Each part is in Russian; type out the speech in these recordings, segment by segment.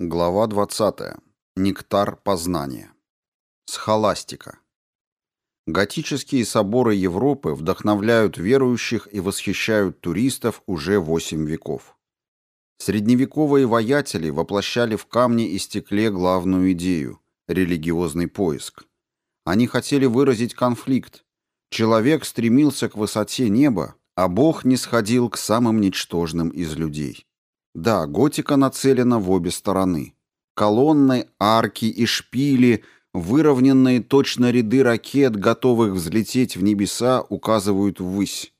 Глава 20. Нектар познания. Схоластика. Готические соборы Европы вдохновляют верующих и восхищают туристов уже 8 веков. Средневековые воятели воплощали в камне и стекле главную идею – религиозный поиск. Они хотели выразить конфликт. Человек стремился к высоте неба, а Бог не сходил к самым ничтожным из людей. Да, готика нацелена в обе стороны. Колонны, арки и шпили, выровненные точно ряды ракет, готовых взлететь в небеса, указывают ввысь.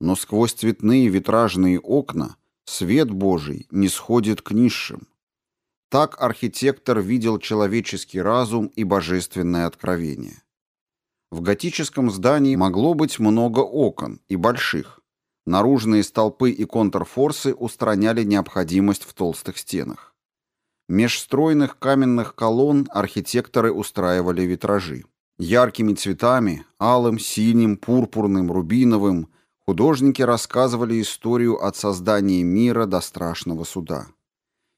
Но сквозь цветные витражные окна свет Божий не сходит к низшим. Так архитектор видел человеческий разум и божественное откровение. В готическом здании могло быть много окон и больших. Наружные столпы и контрфорсы устраняли необходимость в толстых стенах. Меж стройных каменных колонн архитекторы устраивали витражи. Яркими цветами, алым, синим, пурпурным, рубиновым, художники рассказывали историю от создания мира до страшного суда.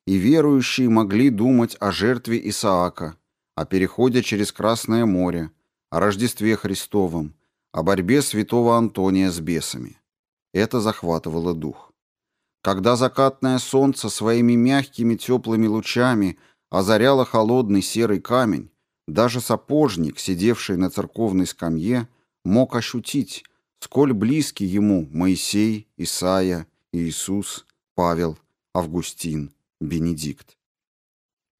И верующие могли думать о жертве Исаака, о переходе через Красное море, о Рождестве Христовом, о борьбе святого Антония с бесами. Это захватывало дух. Когда закатное солнце своими мягкими теплыми лучами озаряло холодный серый камень, даже сапожник, сидевший на церковной скамье, мог ощутить, сколь близки ему Моисей, Исаия, Иисус, Павел, Августин, Бенедикт.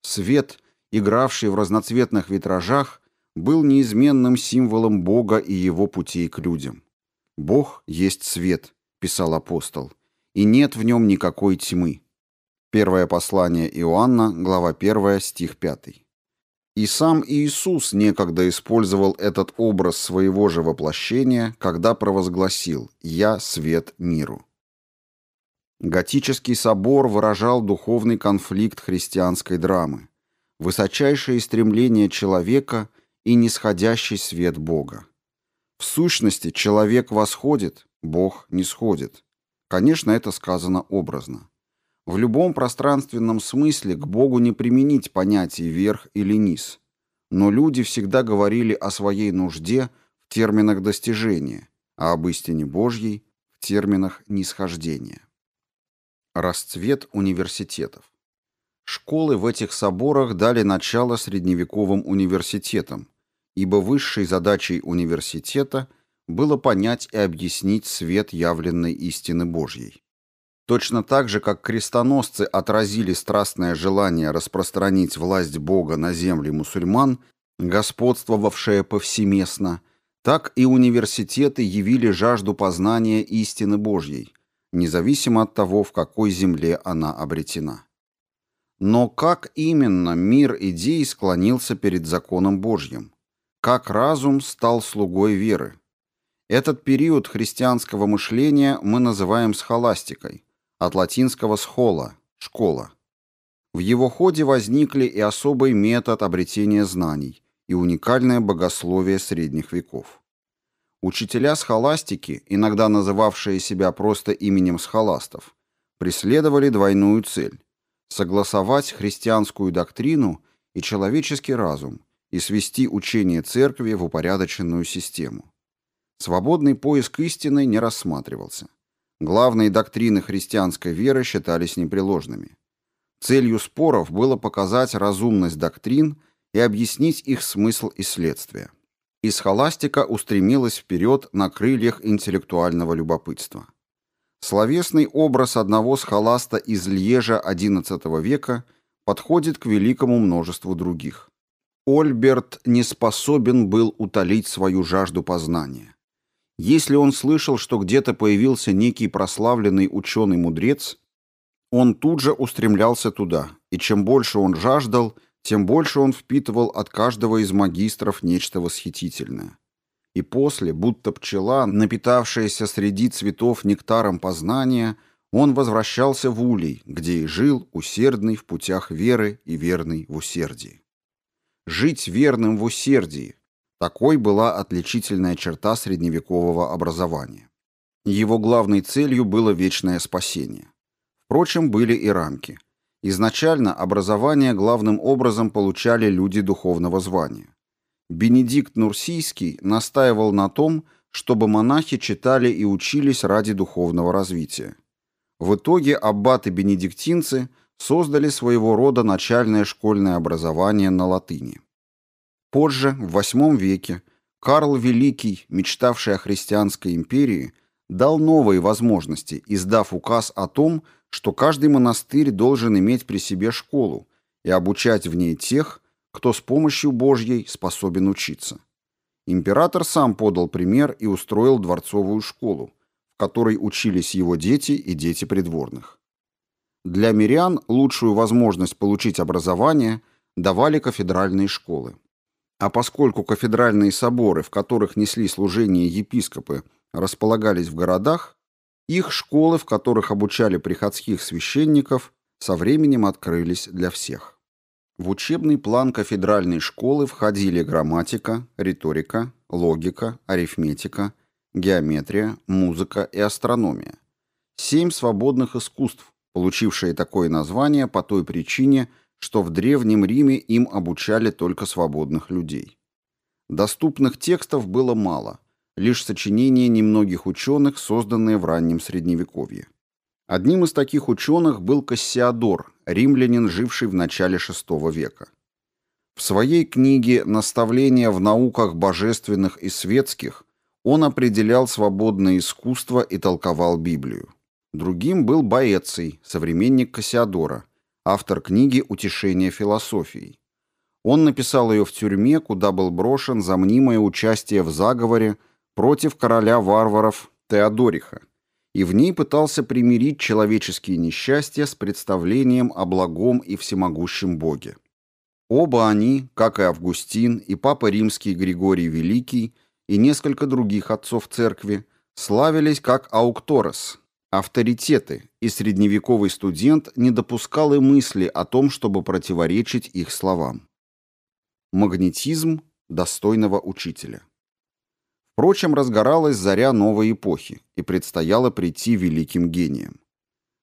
Свет, игравший в разноцветных витражах, был неизменным символом Бога и его путей к людям. Бог есть свет, писал апостол, и нет в нем никакой тьмы. Первое послание Иоанна, глава 1, стих 5. И сам Иисус некогда использовал этот образ своего же воплощения, когда провозгласил «Я свет миру». Готический собор выражал духовный конфликт христианской драмы, высочайшее стремление человека и нисходящий свет Бога. В сущности, человек восходит, Бог не сходит. Конечно, это сказано образно. В любом пространственном смысле к Богу не применить понятие «верх» или «низ». Но люди всегда говорили о своей нужде в терминах достижения, а об истине Божьей в терминах нисхождения. Расцвет университетов. Школы в этих соборах дали начало средневековым университетам, ибо высшей задачей университета – было понять и объяснить свет явленной истины Божьей. Точно так же, как крестоносцы отразили страстное желание распространить власть Бога на земли мусульман, господствовавшее повсеместно, так и университеты явили жажду познания истины Божьей, независимо от того, в какой земле она обретена. Но как именно мир идей склонился перед законом Божьим? Как разум стал слугой веры? Этот период христианского мышления мы называем схоластикой, от латинского «схола» – «школа». В его ходе возникли и особый метод обретения знаний, и уникальное богословие средних веков. Учителя схоластики, иногда называвшие себя просто именем схоластов, преследовали двойную цель – согласовать христианскую доктрину и человеческий разум и свести учение церкви в упорядоченную систему. Свободный поиск истины не рассматривался. Главные доктрины христианской веры считались непреложными. Целью споров было показать разумность доктрин и объяснить их смысл и следствие. И устремилась вперед на крыльях интеллектуального любопытства. Словесный образ одного схоласта из Льежа XI века подходит к великому множеству других. Ольберт не способен был утолить свою жажду познания. Если он слышал, что где-то появился некий прославленный ученый-мудрец, он тут же устремлялся туда, и чем больше он жаждал, тем больше он впитывал от каждого из магистров нечто восхитительное. И после, будто пчела, напитавшаяся среди цветов нектаром познания, он возвращался в Улей, где и жил, усердный в путях веры и верный в усердии. Жить верным в усердии, такой была отличительная черта средневекового образования. Его главной целью было вечное спасение. Впрочем, были и рамки. Изначально образование главным образом получали люди духовного звания. Бенедикт Нурсийский настаивал на том, чтобы монахи читали и учились ради духовного развития. В итоге аббаты-бенедиктинцы создали своего рода начальное школьное образование на латыни. Позже, в VIII веке, Карл Великий, мечтавший о христианской империи, дал новые возможности, издав указ о том, что каждый монастырь должен иметь при себе школу и обучать в ней тех, кто с помощью Божьей способен учиться. Император сам подал пример и устроил дворцовую школу, в которой учились его дети и дети придворных. Для мирян лучшую возможность получить образование давали кафедральные школы. А поскольку кафедральные соборы, в которых несли служение епископы, располагались в городах, их школы, в которых обучали приходских священников, со временем открылись для всех. В учебный план кафедральной школы входили грамматика, риторика, логика, арифметика, геометрия, музыка и астрономия. Семь свободных искусств, получившие такое название по той причине, что в Древнем Риме им обучали только свободных людей. Доступных текстов было мало, лишь сочинения немногих ученых, созданные в раннем Средневековье. Одним из таких ученых был Кассиодор, римлянин, живший в начале VI века. В своей книге «Наставления в науках божественных и светских» он определял свободное искусство и толковал Библию. Другим был Боэций, современник Кассиодора, автор книги «Утешение философией». Он написал ее в тюрьме, куда был брошен за мнимое участие в заговоре против короля варваров Теодориха, и в ней пытался примирить человеческие несчастья с представлением о благом и всемогущем Боге. Оба они, как и Августин, и Папа Римский Григорий Великий, и несколько других отцов церкви, славились как аукторос, авторитеты, и средневековый студент не допускал и мысли о том, чтобы противоречить их словам. Магнетизм достойного учителя. Впрочем, разгоралась заря новой эпохи, и предстояло прийти великим гением.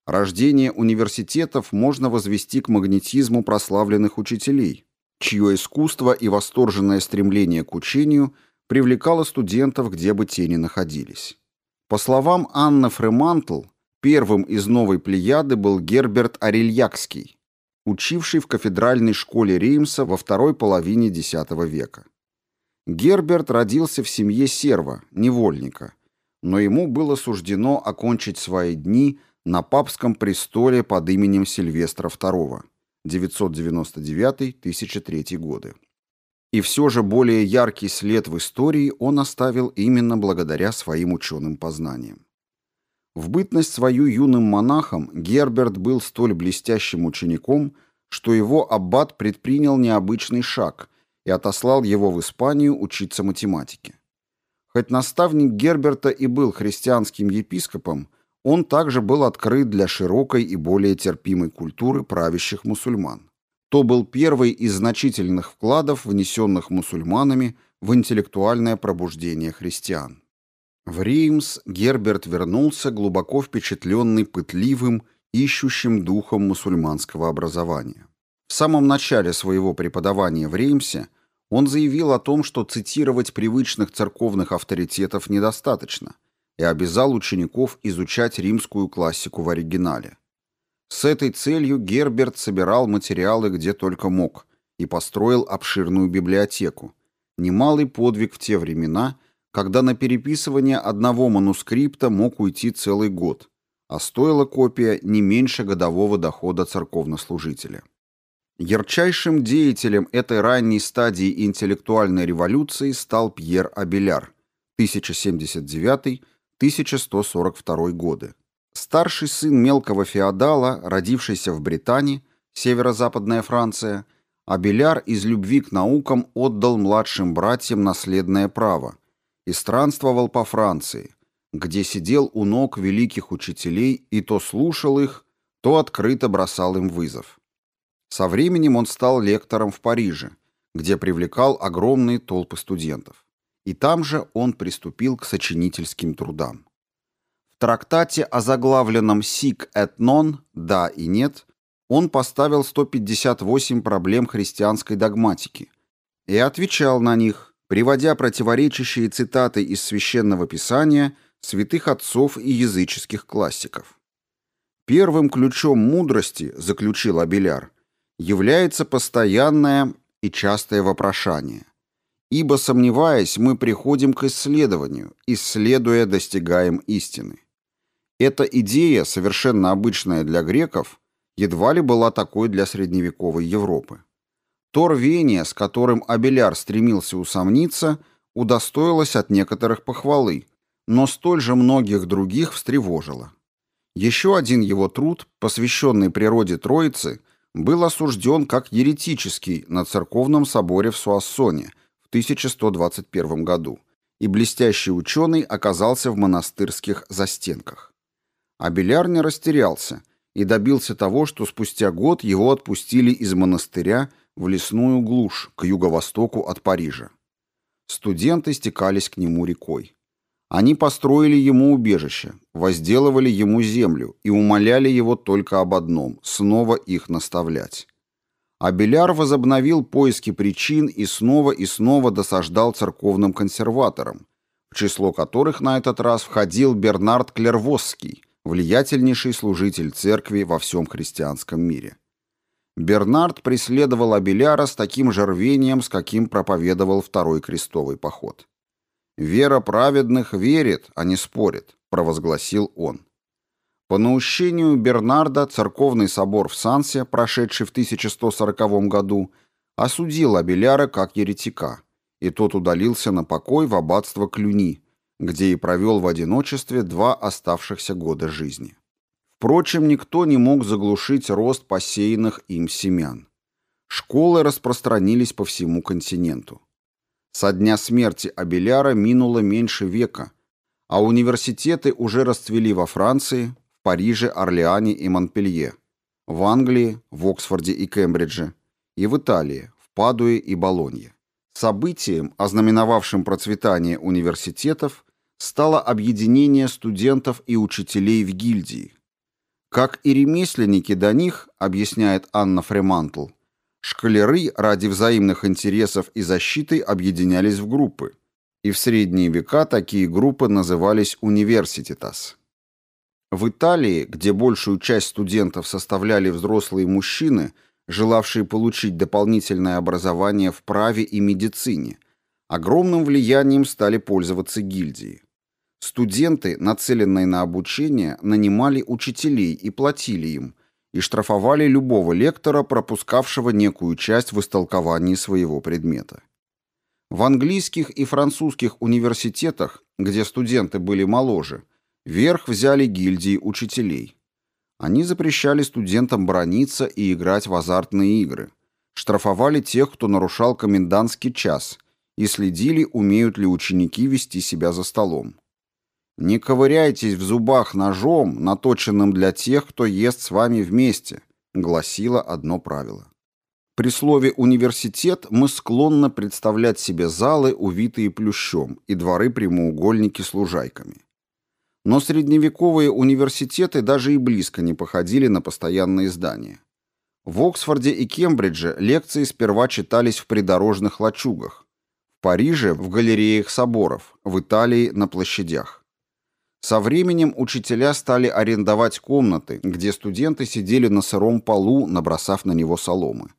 Рождение университетов можно возвести к магнетизму прославленных учителей, чье искусство и восторженное стремление к учению привлекало студентов, где бы те ни находились. По словам Анны Фремантл, первым из новой плеяды был Герберт Арельякский, учивший в кафедральной школе Реймса во второй половине X века. Герберт родился в семье серва, невольника, но ему было суждено окончить свои дни на папском престоле под именем Сильвестра II 999-1003 годы. И все же более яркий след в истории он оставил именно благодаря своим ученым познаниям. В бытность свою юным монахом Герберт был столь блестящим учеником, что его аббат предпринял необычный шаг – и отослал его в Испанию учиться математике. Хоть наставник Герберта и был христианским епископом, он также был открыт для широкой и более терпимой культуры правящих мусульман. То был первый из значительных вкладов, внесенных мусульманами в интеллектуальное пробуждение христиан. В Реймс Герберт вернулся глубоко впечатленный пытливым, ищущим духом мусульманского образования. В самом начале своего преподавания в Реймсе он заявил о том, что цитировать привычных церковных авторитетов недостаточно, и обязал учеников изучать римскую классику в оригинале. С этой целью Герберт собирал материалы где только мог и построил обширную библиотеку, немалый подвиг в те времена, когда на переписывание одного манускрипта мог уйти целый год, а стоила копия не меньше годового дохода церковнослужителя. Ярчайшим деятелем этой ранней стадии интеллектуальной революции стал Пьер Абеляр 1079-1142 годы. Старший сын мелкого феодала, родившийся в Британии, северо-западная Франция, Абеляр из любви к наукам отдал младшим братьям наследное право и странствовал по Франции, где сидел у ног великих учителей и то слушал их, то открыто бросал им вызов. Со временем он стал лектором в Париже, где привлекал огромные толпы студентов. И там же он приступил к сочинительским трудам. Трактате о заглавленном «Сик et non» «Да и нет» он поставил 158 проблем христианской догматики и отвечал на них, приводя противоречащие цитаты из Священного Писания, святых отцов и языческих классиков. Первым ключом мудрости, заключил Абеляр, является постоянное и частое вопрошание. Ибо, сомневаясь, мы приходим к исследованию, исследуя, достигаем истины. Эта идея, совершенно обычная для греков, едва ли была такой для средневековой Европы. То рвение, с которым Абеляр стремился усомниться, удостоилось от некоторых похвалы, но столь же многих других встревожило. Еще один его труд, посвященный природе Троицы, был осужден как еретический на церковном соборе в Суассоне в 1121 году, и блестящий ученый оказался в монастырских застенках. Абеляр не растерялся и добился того, что спустя год его отпустили из монастыря в лесную глушь к юго-востоку от Парижа. Студенты стекались к нему рекой. Они построили ему убежище, возделывали ему землю и умоляли его только об одном – снова их наставлять. Абеляр возобновил поиски причин и снова и снова досаждал церковным консерваторам, в число которых на этот раз входил Бернард Клервосский, влиятельнейший служитель церкви во всем христианском мире. Бернард преследовал Абеляра с таким же рвением, с каким проповедовал Второй крестовый поход. «Вера праведных верит, а не спорит», — провозгласил он. По наущению Бернарда церковный собор в Сансе, прошедший в 1140 году, осудил Абеляра как еретика, и тот удалился на покой в аббатство Клюни, где и провел в одиночестве два оставшихся года жизни. Впрочем, никто не мог заглушить рост посеянных им семян. Школы распространились по всему континенту. Со дня смерти Абеляра минуло меньше века, а университеты уже расцвели во Франции, в Париже, Орлеане и Монпелье, в Англии, в Оксфорде и Кембридже, и в Италии, в Падуе и Болонье. Событием, ознаменовавшим процветание университетов, стало объединение студентов и учителей в гильдии, как и ремесленники до них, объясняет Анна Фремантл, школяры ради взаимных интересов и защиты объединялись в группы, и в средние века такие группы назывались университетас. В Италии, где большую часть студентов составляли взрослые мужчины, желавшие получить дополнительное образование в праве и медицине, огромным влиянием стали пользоваться гильдии. Студенты, нацеленные на обучение, нанимали учителей и платили им, и штрафовали любого лектора, пропускавшего некую часть в истолковании своего предмета. В английских и французских университетах, где студенты были моложе, верх взяли гильдии учителей. Они запрещали студентам брониться и играть в азартные игры, штрафовали тех, кто нарушал комендантский час, и следили, умеют ли ученики вести себя за столом. Не ковыряйтесь в зубах ножом, наточенным для тех, кто ест с вами вместе, гласило одно правило. При слове «университет» мы склонны представлять себе залы, увитые плющом, и дворы-прямоугольники с лужайками. Но средневековые университеты даже и близко не походили на постоянные здания. В Оксфорде и Кембридже лекции сперва читались в придорожных лачугах, в Париже – в галереях соборов, в Италии – на площадях. Со временем учителя стали арендовать комнаты, где студенты сидели на сыром полу, набросав на него соломы.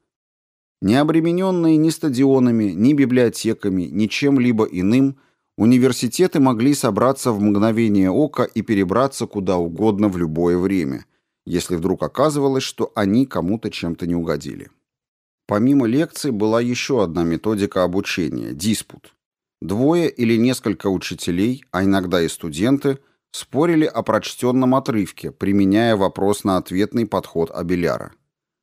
Не обремененные ни стадионами, ни библиотеками, ни чем-либо иным, университеты могли собраться в мгновение ока и перебраться куда угодно в любое время, если вдруг оказывалось, что они кому-то чем-то не угодили. Помимо лекций была еще одна методика обучения – диспут. Двое или несколько учителей, а иногда и студенты – спорили о прочтенном отрывке, применяя вопрос на ответный подход Абеляра.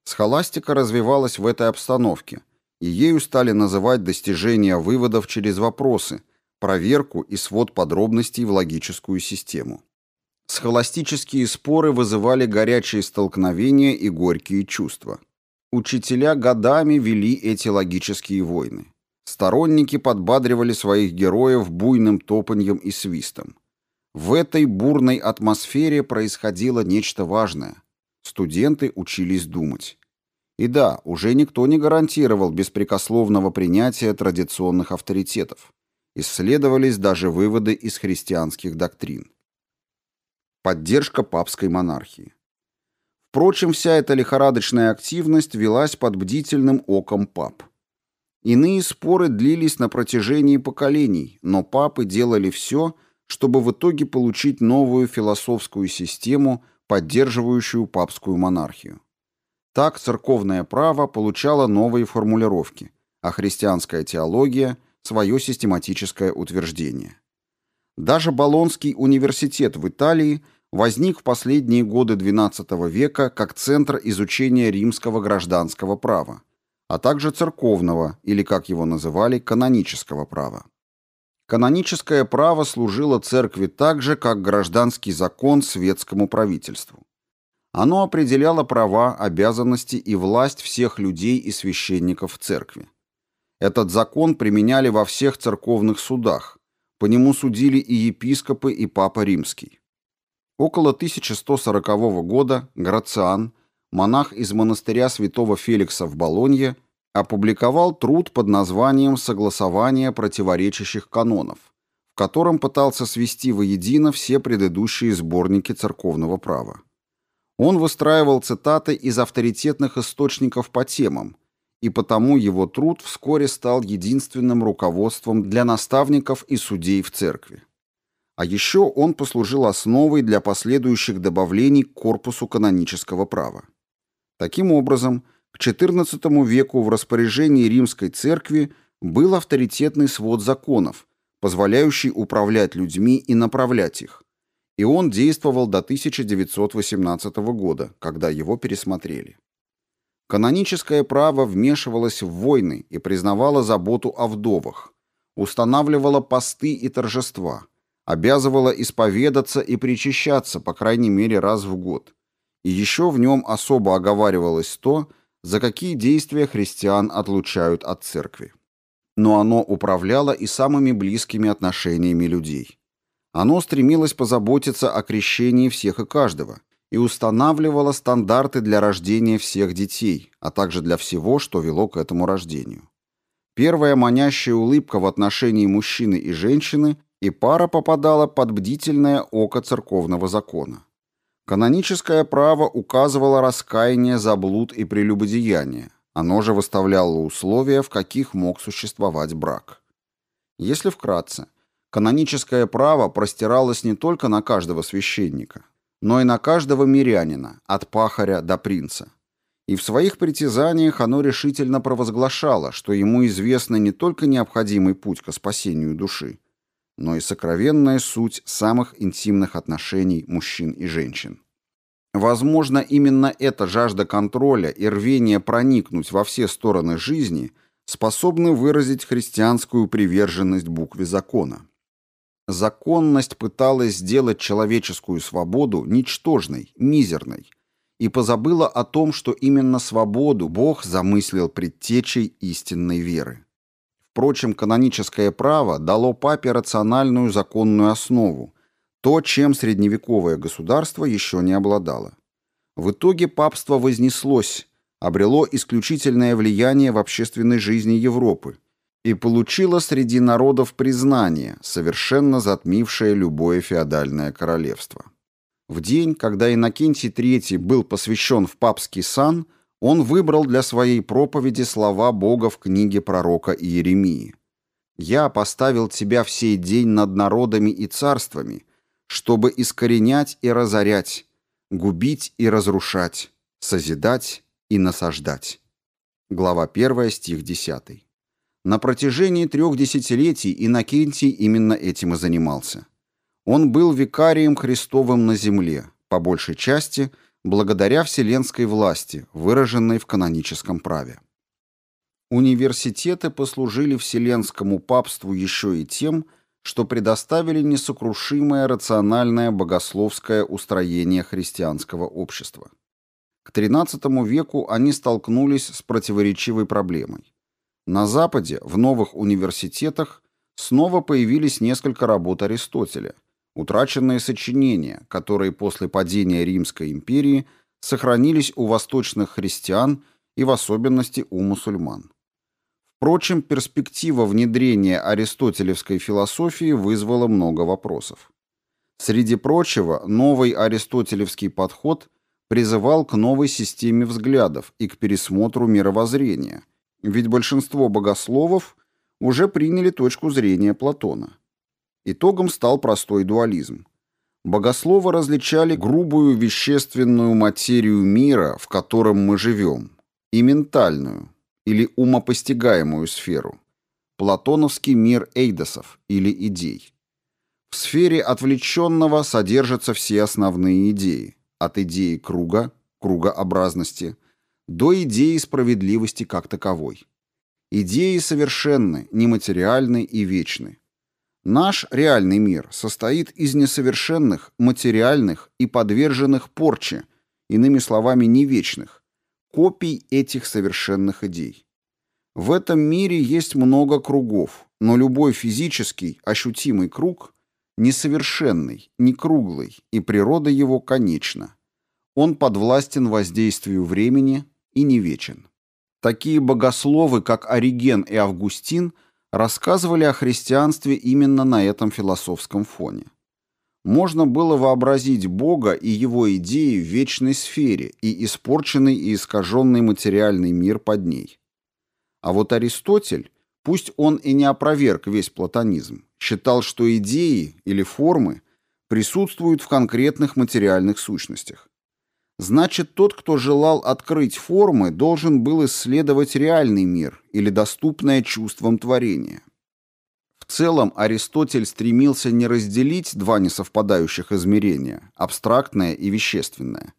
Схоластика развивалась в этой обстановке, и ею стали называть достижение выводов через вопросы, проверку и свод подробностей в логическую систему. Схоластические споры вызывали горячие столкновения и горькие чувства. Учителя годами вели эти логические войны. Сторонники подбадривали своих героев буйным топаньем и свистом. В этой бурной атмосфере происходило нечто важное. студенты учились думать. И да, уже никто не гарантировал беспрекословного принятия традиционных авторитетов. Исследовались даже выводы из христианских доктрин. Поддержка папской монархии. Впрочем, вся эта лихорадочная активность велась под бдительным оком пап. Иные споры длились на протяжении поколений, но папы делали все, чтобы в итоге получить новую философскую систему, поддерживающую папскую монархию. Так церковное право получало новые формулировки, а христианская теология – свое систематическое утверждение. Даже Болонский университет в Италии возник в последние годы XII века как центр изучения римского гражданского права, а также церковного, или, как его называли, канонического права. Каноническое право служило церкви так же, как гражданский закон светскому правительству. Оно определяло права, обязанности и власть всех людей и священников в церкви. Этот закон применяли во всех церковных судах, по нему судили и епископы, и папа римский. Около 1140 года Грациан, монах из монастыря святого Феликса в Болонье, опубликовал труд под названием «Согласование противоречащих канонов», в котором пытался свести воедино все предыдущие сборники церковного права. Он выстраивал цитаты из авторитетных источников по темам, и потому его труд вскоре стал единственным руководством для наставников и судей в церкви. А еще он послужил основой для последующих добавлений к корпусу канонического права. Таким образом, к XIV веку в распоряжении римской церкви был авторитетный свод законов, позволяющий управлять людьми и направлять их, и он действовал до 1918 года, когда его пересмотрели. Каноническое право вмешивалось в войны и признавало заботу о вдовах, устанавливало посты и торжества, обязывало исповедаться и причащаться по крайней мере раз в год. И еще в нем особо оговаривалось то, за какие действия христиан отлучают от церкви. Но оно управляло и самыми близкими отношениями людей. Оно стремилось позаботиться о крещении всех и каждого и устанавливало стандарты для рождения всех детей, а также для всего, что вело к этому рождению. Первая манящая улыбка в отношении мужчины и женщины, и пара попадала под бдительное око церковного закона. Каноническое право указывало раскаяние за блуд и прелюбодеяние, оно же выставляло условия, в каких мог существовать брак. Если вкратце, каноническое право простиралось не только на каждого священника, но и на каждого мирянина, от пахаря до принца. И в своих притязаниях оно решительно провозглашало, что ему известно не только необходимый путь к спасению души, но и сокровенная суть самых интимных отношений мужчин и женщин. Возможно, именно эта жажда контроля и рвение проникнуть во все стороны жизни способны выразить христианскую приверженность букве закона. Законность пыталась сделать человеческую свободу ничтожной, мизерной, и позабыла о том, что именно свободу Бог замыслил предтечей истинной веры. Впрочем, каноническое право дало папе рациональную законную основу, то, чем средневековое государство еще не обладало. В итоге папство вознеслось, обрело исключительное влияние в общественной жизни Европы и получило среди народов признание, совершенно затмившее любое феодальное королевство. В день, когда Иннокентий III был посвящен в папский сан – он выбрал для своей проповеди слова Бога в книге пророка Иеремии. «Я поставил тебя в сей день над народами и царствами, чтобы искоренять и разорять, губить и разрушать, созидать и насаждать». Глава 1, стих 10. На протяжении трех десятилетий Иннокентий именно этим и занимался. Он был викарием Христовым на земле, по большей части – благодаря вселенской власти, выраженной в каноническом праве. Университеты послужили вселенскому папству еще и тем, что предоставили несокрушимое рациональное богословское устроение христианского общества. К XIII веку они столкнулись с противоречивой проблемой. На Западе, в новых университетах, снова появились несколько работ Аристотеля – утраченные сочинения, которые после падения Римской империи сохранились у восточных христиан и в особенности у мусульман. Впрочем, перспектива внедрения аристотелевской философии вызвала много вопросов. Среди прочего, новый аристотелевский подход призывал к новой системе взглядов и к пересмотру мировоззрения, ведь большинство богословов уже приняли точку зрения Платона. Итогом стал простой дуализм. Богословы различали грубую вещественную материю мира, в котором мы живем, и ментальную, или умопостигаемую сферу, платоновский мир эйдосов или идей. В сфере отвлеченного содержатся все основные идеи, от идеи круга, кругообразности, до идеи справедливости как таковой. Идеи совершенны, нематериальны и вечны. Наш реальный мир состоит из несовершенных, материальных и подверженных порче, иными словами, не вечных, копий этих совершенных идей. В этом мире есть много кругов, но любой физический, ощутимый круг несовершенный, не круглый, и природа его конечна. Он подвластен воздействию времени и не вечен. Такие богословы, как Ориген и Августин, рассказывали о христианстве именно на этом философском фоне. Можно было вообразить Бога и его идеи в вечной сфере и испорченный и искаженный материальный мир под ней. А вот Аристотель, пусть он и не опроверг весь платонизм, считал, что идеи или формы присутствуют в конкретных материальных сущностях. Значит, тот, кто желал открыть формы, должен был исследовать реальный мир или доступное чувством творения. В целом Аристотель стремился не разделить два несовпадающих измерения, абстрактное и вещественное,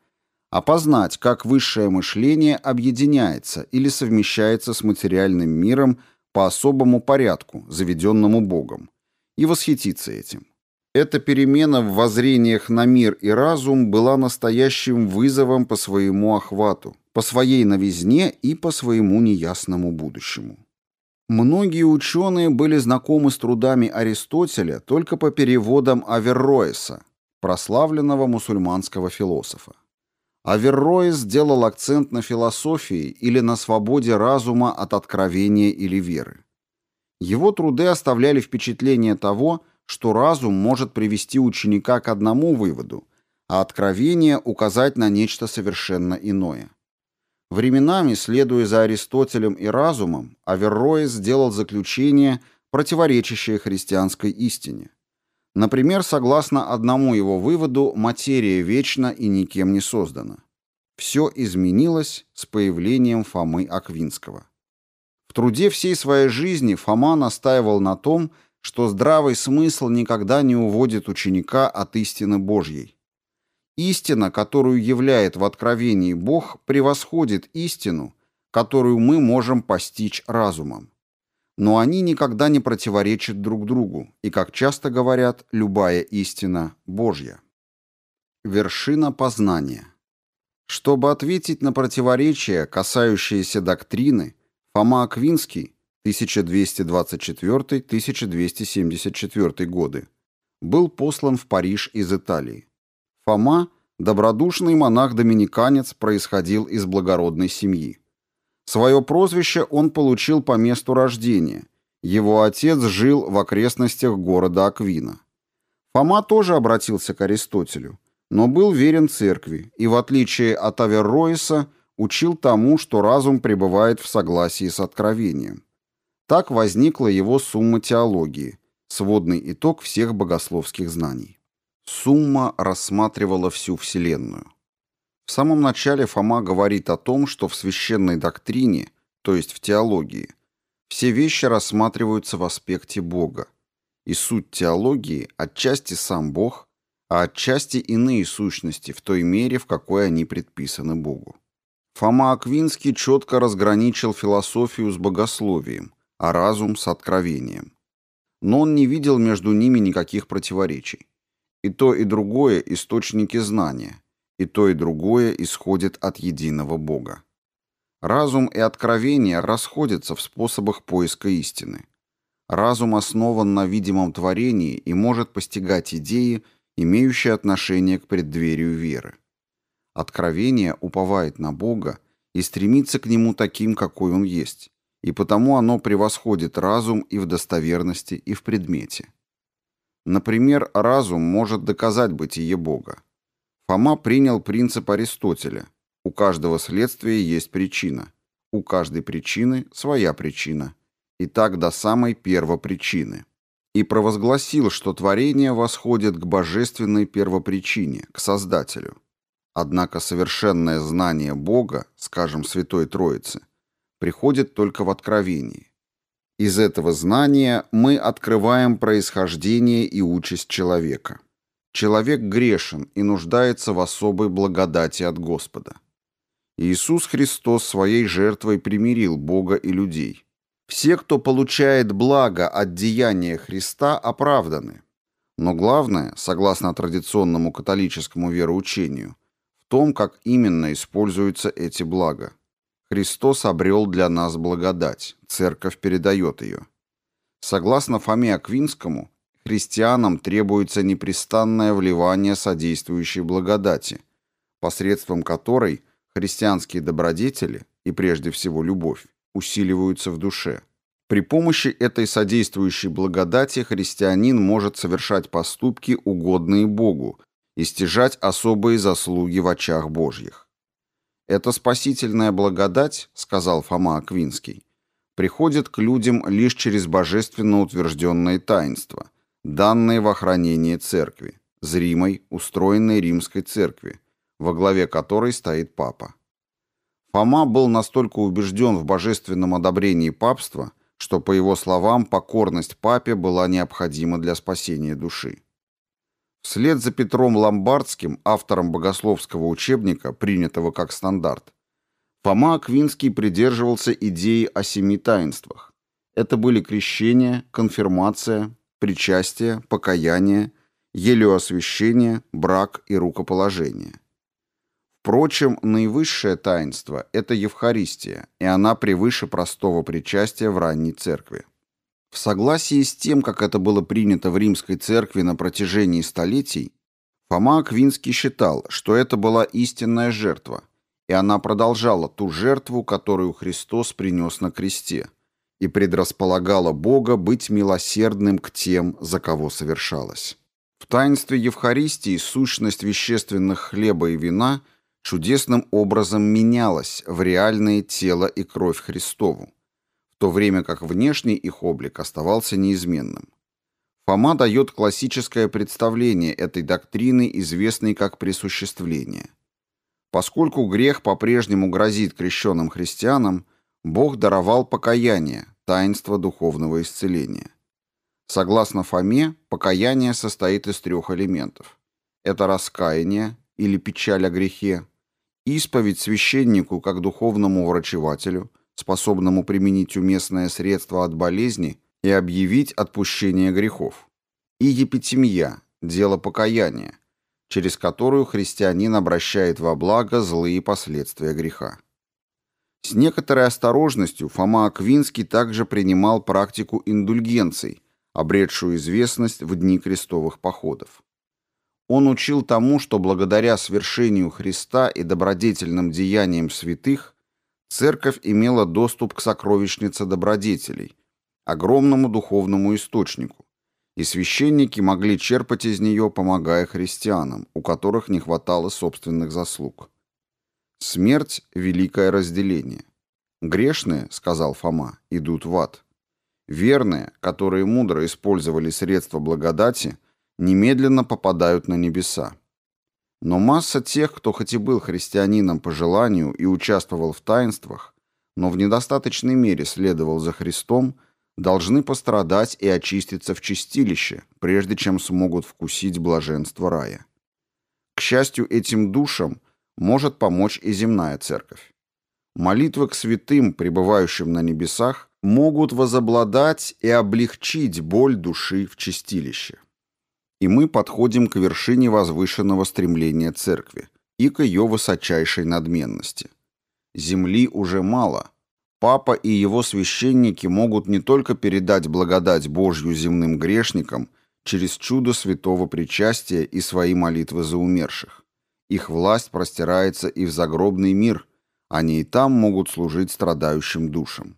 а познать, как высшее мышление объединяется или совмещается с материальным миром по особому порядку, заведенному Богом, и восхититься этим. Эта перемена в воззрениях на мир и разум была настоящим вызовом по своему охвату, по своей новизне и по своему неясному будущему. Многие ученые были знакомы с трудами Аристотеля только по переводам Аверроэса, прославленного мусульманского философа. Аверроэс сделал акцент на философии или на свободе разума от откровения или веры. Его труды оставляли впечатление того, что разум может привести ученика к одному выводу, а откровение указать на нечто совершенно иное. Временами, следуя за Аристотелем и разумом, Аверроэс сделал заключение, противоречащее христианской истине. Например, согласно одному его выводу, материя вечна и никем не создана. Все изменилось с появлением Фомы Аквинского. В труде всей своей жизни Фома настаивал на том, что здравый смысл никогда не уводит ученика от истины Божьей. Истина, которую являет в откровении Бог, превосходит истину, которую мы можем постичь разумом. Но они никогда не противоречат друг другу, и, как часто говорят, любая истина Божья. Вершина познания. Чтобы ответить на противоречия, касающиеся доктрины, Фома Аквинский 1224-1274 годы был послан в Париж из Италии. Фома, добродушный монах-доминиканец, происходил из благородной семьи. Свое прозвище он получил по месту рождения. Его отец жил в окрестностях города Аквина. Фома тоже обратился к Аристотелю, но был верен церкви и, в отличие от Аверроиса, учил тому, что разум пребывает в согласии с откровением. Так возникла его сумма теологии, сводный итог всех богословских знаний. Сумма рассматривала всю Вселенную. В самом начале Фома говорит о том, что в священной доктрине, то есть в теологии, все вещи рассматриваются в аспекте Бога, и суть теологии отчасти сам Бог, а отчасти иные сущности в той мере, в какой они предписаны Богу. Фома Аквинский четко разграничил философию с богословием, а разум с откровением. Но он не видел между ними никаких противоречий. И то, и другое – источники знания, и то, и другое исходит от единого Бога. Разум и откровение расходятся в способах поиска истины. Разум основан на видимом творении и может постигать идеи, имеющие отношение к преддверию веры. Откровение уповает на Бога и стремится к Нему таким, какой Он есть, и потому оно превосходит разум и в достоверности, и в предмете. Например, разум может доказать бытие Бога. Фома принял принцип Аристотеля. У каждого следствия есть причина. У каждой причины своя причина. И так до самой первопричины. И провозгласил, что творение восходит к божественной первопричине, к Создателю. Однако совершенное знание Бога, скажем, Святой Троицы, приходит только в откровении. Из этого знания мы открываем происхождение и участь человека. Человек грешен и нуждается в особой благодати от Господа. Иисус Христос своей жертвой примирил Бога и людей. Все, кто получает благо от деяния Христа, оправданы. Но главное, согласно традиционному католическому вероучению, в том, как именно используются эти блага. Христос обрел для нас благодать, церковь передает ее. Согласно Фоме Аквинскому, христианам требуется непрестанное вливание содействующей благодати, посредством которой христианские добродетели, и прежде всего любовь, усиливаются в душе. При помощи этой содействующей благодати христианин может совершать поступки, угодные Богу, и стяжать особые заслуги в очах Божьих. «Эта спасительная благодать, — сказал Фома Аквинский, — приходит к людям лишь через божественно утвержденные таинства, данные в охранение церкви, зримой, устроенной римской церкви, во главе которой стоит папа. Фома был настолько убежден в божественном одобрении папства, что, по его словам, покорность папе была необходима для спасения души. Вслед за Петром Ломбардским, автором богословского учебника, принятого как стандарт, Фома Аквинский придерживался идеи о семи таинствах. Это были крещение, конфирмация, причастие, покаяние, елеосвящение, брак и рукоположение. Впрочем, наивысшее таинство – это Евхаристия, и она превыше простого причастия в ранней церкви. В согласии с тем, как это было принято в римской церкви на протяжении столетий, Фома Аквинский считал, что это была истинная жертва, и она продолжала ту жертву, которую Христос принес на кресте, и предрасполагала Бога быть милосердным к тем, за кого совершалась. В таинстве Евхаристии сущность вещественных хлеба и вина чудесным образом менялась в реальное тело и кровь Христову то время как внешний их облик оставался неизменным. Фома дает классическое представление этой доктрины, известной как присуществление. Поскольку грех по-прежнему грозит крещенным христианам, Бог даровал покаяние, таинство духовного исцеления. Согласно Фоме, покаяние состоит из трех элементов. Это раскаяние или печаль о грехе, исповедь священнику как духовному врачевателю, способному применить уместное средство от болезни и объявить отпущение грехов, и епитемия, дело покаяния, через которую христианин обращает во благо злые последствия греха. С некоторой осторожностью Фома Аквинский также принимал практику индульгенций, обретшую известность в дни крестовых походов. Он учил тому, что благодаря свершению Христа и добродетельным деяниям святых Церковь имела доступ к сокровищнице добродетелей, огромному духовному источнику, и священники могли черпать из нее, помогая христианам, у которых не хватало собственных заслуг. Смерть – великое разделение. Грешные, сказал Фома, идут в ад. Верные, которые мудро использовали средства благодати, немедленно попадают на небеса. Но масса тех, кто хоть и был христианином по желанию и участвовал в таинствах, но в недостаточной мере следовал за Христом, должны пострадать и очиститься в чистилище, прежде чем смогут вкусить блаженство рая. К счастью, этим душам может помочь и земная церковь. Молитвы к святым, пребывающим на небесах, могут возобладать и облегчить боль души в чистилище и мы подходим к вершине возвышенного стремления церкви и к ее высочайшей надменности. Земли уже мало. Папа и его священники могут не только передать благодать Божью земным грешникам через чудо святого причастия и свои молитвы за умерших. Их власть простирается и в загробный мир, они и там могут служить страдающим душам.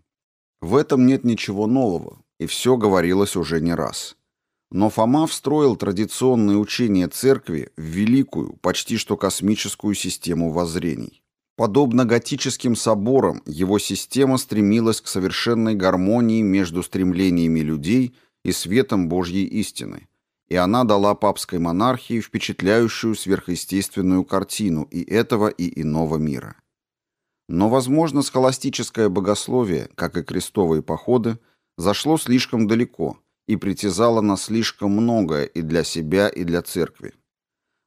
В этом нет ничего нового, и все говорилось уже не раз. Но Фома встроил традиционные учения церкви в великую, почти что космическую систему воззрений. Подобно готическим соборам, его система стремилась к совершенной гармонии между стремлениями людей и светом Божьей истины, и она дала папской монархии впечатляющую сверхъестественную картину и этого, и иного мира. Но, возможно, схоластическое богословие, как и крестовые походы, зашло слишком далеко и притязало на слишком многое и для себя, и для церкви.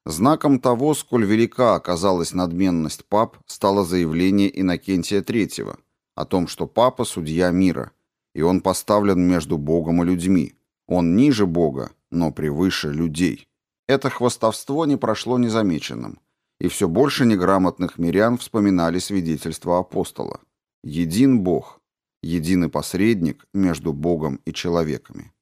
Знаком того, сколь велика оказалась надменность пап, стало заявление Иннокентия III о том, что папа – судья мира, и он поставлен между Богом и людьми. Он ниже Бога, но превыше людей. Это хвастовство не прошло незамеченным, и все больше неграмотных мирян вспоминали свидетельство апостола. Един Бог, единый посредник между Богом и человеками.